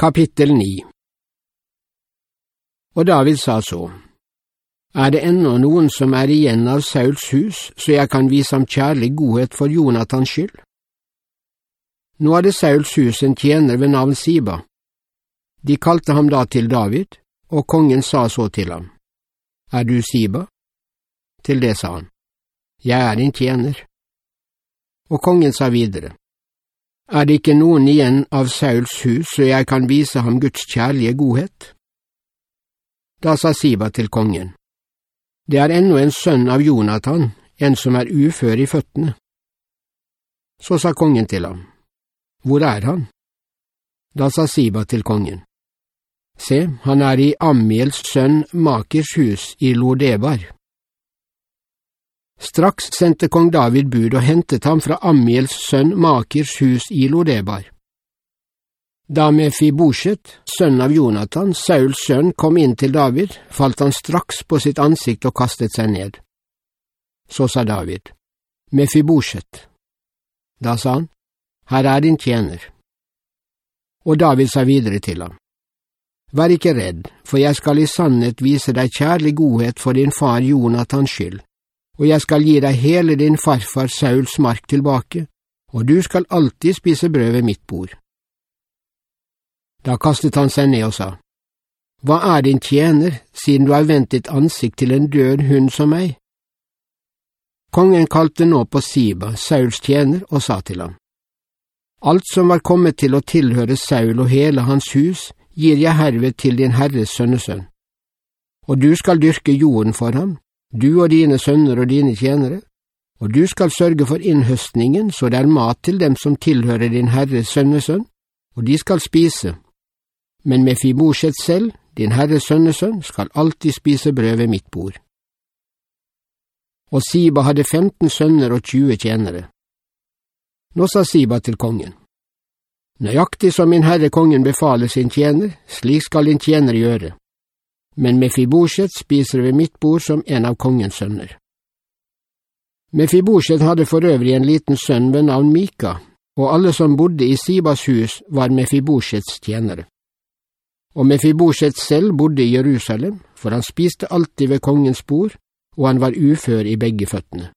Kapittel 9 Og David sa så, Er det ennå noen som er igjen av Sauls hus, så jeg kan vise ham kjærlig godhet for Jonathans skyld? Nå hadde Sauls hus en tjener ved navn Siba. De kalte ham da til David, og kongen sa så til ham, Er du Siba? Til det sa han, Jeg er din tjener. Og kongen sa videre, er det ikke noen igjen av Sauls hus, så jeg kan vise ham Guds kjærlige godhet? Da sa Siba til kongen, Det er ennå en sønn av Jonathan, en som er ufør i føttene. Så sa kongen til ham, Hvor er han? Da sa Siba til kongen, Se, han er i Amiels sønn Makers hus i Lodebar. Straks sendte kong David bud og hentet ham fra Amiels sønn Makers hus i Lodebar. Da Mefibosjet, sønn av Jonathan, Sauls sønn, kom inn til David, falt han straks på sitt ansikt og kastet seg ned. Så sa David, Mefibosjet. Da sa han, Her er din tjener. Og David sa videre til ham, Vær ikke redd, for jeg skal i sannhet vise deg kjærlig godhet for din far Jonathans skyld og jeg skal gi deg hele din farfar Sauls mark tilbake, og du skal alltid spise brød ved mitt bord. Da kastet han seg ned og sa, Hva er din tjener, siden du har vendt ditt ansikt til en død hund som meg? Kongen kalte nå på Siba, Sauls tjener, og sa til ham, Alt som var kommet til å tilhøre Saul og hele hans hus, gir jeg herved til din herres sønnesønn. Og du skal dyrke jorden for ham, du og dine sønner og dine tjenere, og du skal sørge for innhøstningen så det er mat til dem som tilhører din herres sønnesønn, og de skal spise. Men Mefibosjet selv, din herres sønnesønn, skal alltid spise brød ved mitt bord. Og Siba hadde femten sønner og tjue tjenere. Nå sa Siba til kongen, Nøyaktig som min herre kongen befaler sin tjener, slik skal din tjener gjøre men Mefibosjet spiser ved mitt bord som en av kongens sønner. Mefibosjet hadde for øvrig en liten sønn ved navn Mika, og alle som bodde i Sibas hus var Mefibosjets tjenere. Og Mefibosjet selv bodde i Jerusalem, for han spiste alltid ved kongens bord, og han var ufør i begge føttene.